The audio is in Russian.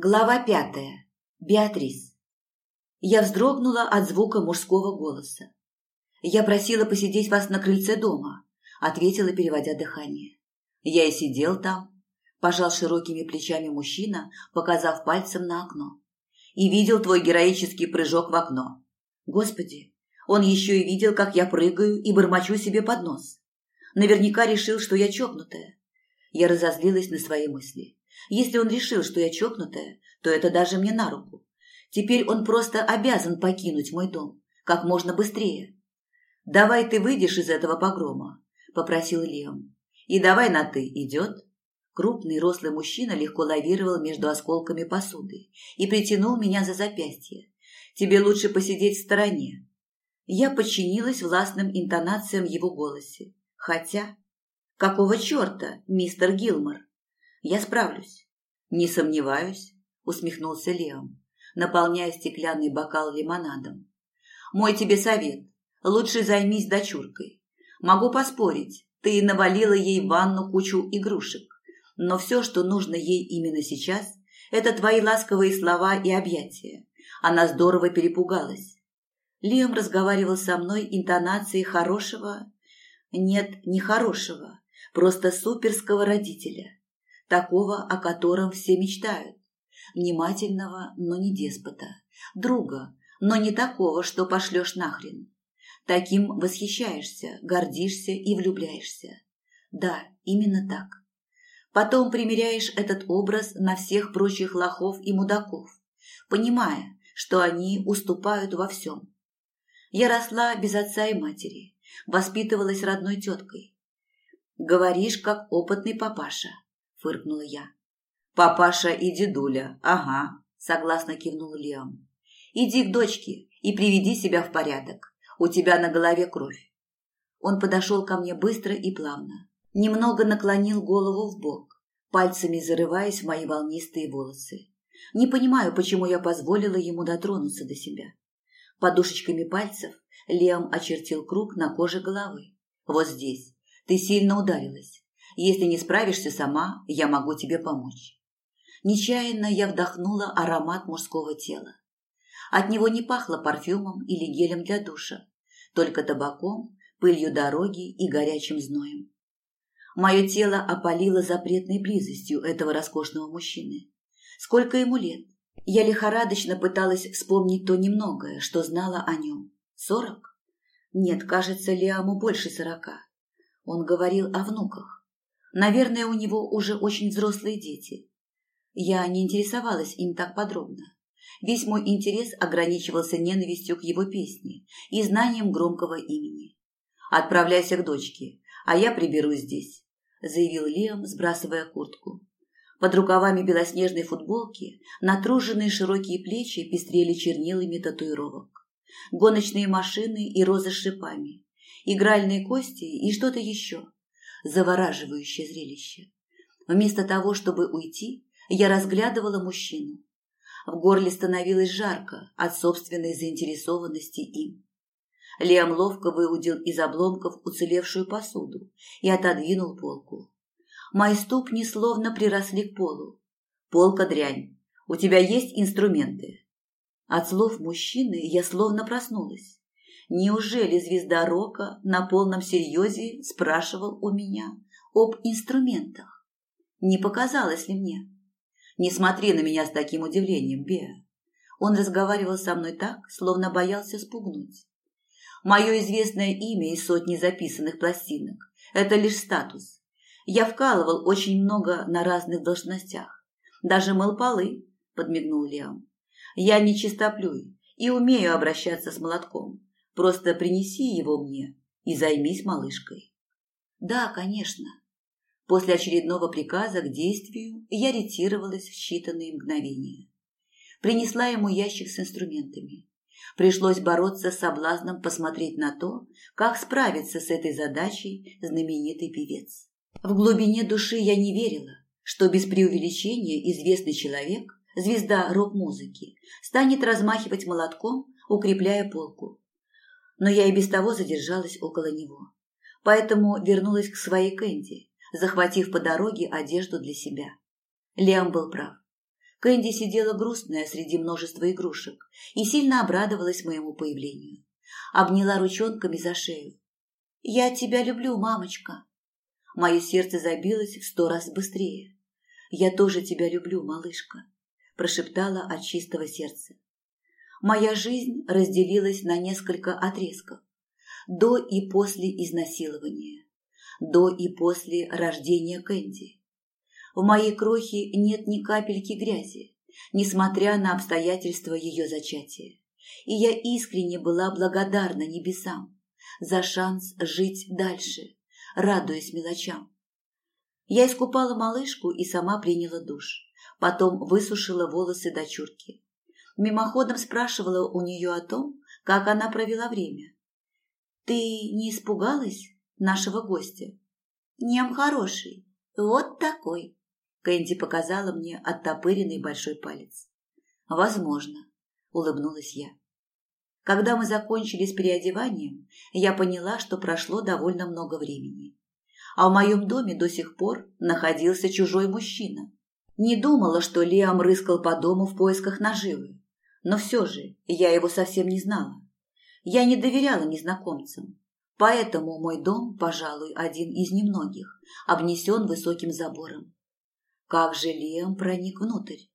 Глава пятая. Беатрис. Я вздрогнула от звука мужского голоса. «Я просила посидеть вас на крыльце дома», — ответила, переводя дыхание. «Я и сидел там», — пожал широкими плечами мужчина, показав пальцем на окно. «И видел твой героический прыжок в окно. Господи, он еще и видел, как я прыгаю и бормочу себе под нос. Наверняка решил, что я чокнутая. Я разозлилась на свои мысли. Если он решил, что я чокнутая, то это даже мне на руку. Теперь он просто обязан покинуть мой дом как можно быстрее. «Давай ты выйдешь из этого погрома», – попросил Леом. «И давай на «ты» идет?» Крупный рослый мужчина легко лавировал между осколками посуды и притянул меня за запястье. «Тебе лучше посидеть в стороне». Я подчинилась властным интонациям его голосе. Хотя... Какого черта, мистер Гилмор? Я справлюсь. Не сомневаюсь, усмехнулся Леом, наполняя стеклянный бокал лимонадом. Мой тебе совет. Лучше займись дочуркой. Могу поспорить, ты навалила ей в ванну кучу игрушек. Но все, что нужно ей именно сейчас, это твои ласковые слова и объятия. Она здорово перепугалась. Лиам разговаривал со мной интонацией хорошего... Нет, не хорошего, просто суперского родителя такого, о котором все мечтают. Внимательного, но не деспота. Друга, но не такого, что пошлешь нахрен. Таким восхищаешься, гордишься и влюбляешься. Да, именно так. Потом примеряешь этот образ на всех прочих лохов и мудаков, понимая, что они уступают во всем. Я росла без отца и матери, воспитывалась родной теткой. Говоришь, как опытный папаша –– фыркнула я. «Папаша и дедуля, ага», – согласно кивнул Леом. «Иди к дочке и приведи себя в порядок. У тебя на голове кровь». Он подошел ко мне быстро и плавно. Немного наклонил голову в бок, пальцами зарываясь в мои волнистые волосы. Не понимаю, почему я позволила ему дотронуться до себя. Подушечками пальцев Леом очертил круг на коже головы. «Вот здесь. Ты сильно ударилась. Если не справишься сама, я могу тебе помочь. Нечаянно я вдохнула аромат мужского тела. От него не пахло парфюмом или гелем для душа, только табаком, пылью дороги и горячим зноем. Мое тело опалило запретной близостью этого роскошного мужчины. Сколько ему лет? Я лихорадочно пыталась вспомнить то немногое, что знала о нем. Сорок? Нет, кажется, Лиаму больше сорока. Он говорил о внуках. Наверное, у него уже очень взрослые дети. Я не интересовалась им так подробно. Весь мой интерес ограничивался ненавистью к его песне и знанием громкого имени. «Отправляйся к дочке, а я приберусь здесь», – заявил Лиам, сбрасывая куртку. Под рукавами белоснежной футболки натруженные широкие плечи пестрели чернилами татуировок. Гоночные машины и розы с шипами, игральные кости и что-то еще – завораживающее зрелище. Вместо того, чтобы уйти, я разглядывала мужчину. В горле становилось жарко от собственной заинтересованности им. Лиам ловко выудил из обломков уцелевшую посуду и отодвинул полку. Мои ступни словно приросли к полу. «Полка дрянь. У тебя есть инструменты?» От слов мужчины я словно проснулась. Неужели звезда рока на полном серьезе спрашивал у меня об инструментах? Не показалось ли мне? Не смотри на меня с таким удивлением, Беа. Он разговаривал со мной так, словно боялся спугнуть. Мое известное имя и сотни записанных пластинок – это лишь статус. Я вкалывал очень много на разных должностях. Даже мыл полы, подмигнул Лиам. Я не чистоплюй и умею обращаться с молотком. Просто принеси его мне и займись малышкой. Да, конечно. После очередного приказа к действию я ретировалась в считанные мгновения. Принесла ему ящик с инструментами. Пришлось бороться с соблазном посмотреть на то, как справится с этой задачей знаменитый певец. В глубине души я не верила, что без преувеличения известный человек, звезда рок-музыки, станет размахивать молотком, укрепляя полку но я и без того задержалась около него. Поэтому вернулась к своей Кэнди, захватив по дороге одежду для себя. Лиам был прав. Кэнди сидела грустная среди множества игрушек и сильно обрадовалась моему появлению. Обняла ручонками за шею. «Я тебя люблю, мамочка!» Мое сердце забилось в сто раз быстрее. «Я тоже тебя люблю, малышка», – прошептала от чистого сердца. Моя жизнь разделилась на несколько отрезков. До и после изнасилования. До и после рождения Кэнди. В моей крохе нет ни капельки грязи, несмотря на обстоятельства ее зачатия. И я искренне была благодарна небесам за шанс жить дальше, радуясь мелочам. Я искупала малышку и сама приняла душ. Потом высушила волосы дочурки. Мимоходом спрашивала у нее о том, как она провела время. «Ты не испугалась нашего гостя?» «Нем хороший, вот такой», – Кэнди показала мне оттопыренный большой палец. «Возможно», – улыбнулась я. Когда мы закончили с переодеванием, я поняла, что прошло довольно много времени а в моем доме до сих пор находился чужой мужчина. Не думала, что Лиам рыскал по дому в поисках наживы, но все же я его совсем не знала. Я не доверяла незнакомцам, поэтому мой дом, пожалуй, один из немногих, обнесен высоким забором. Как же Лиам проник внутрь?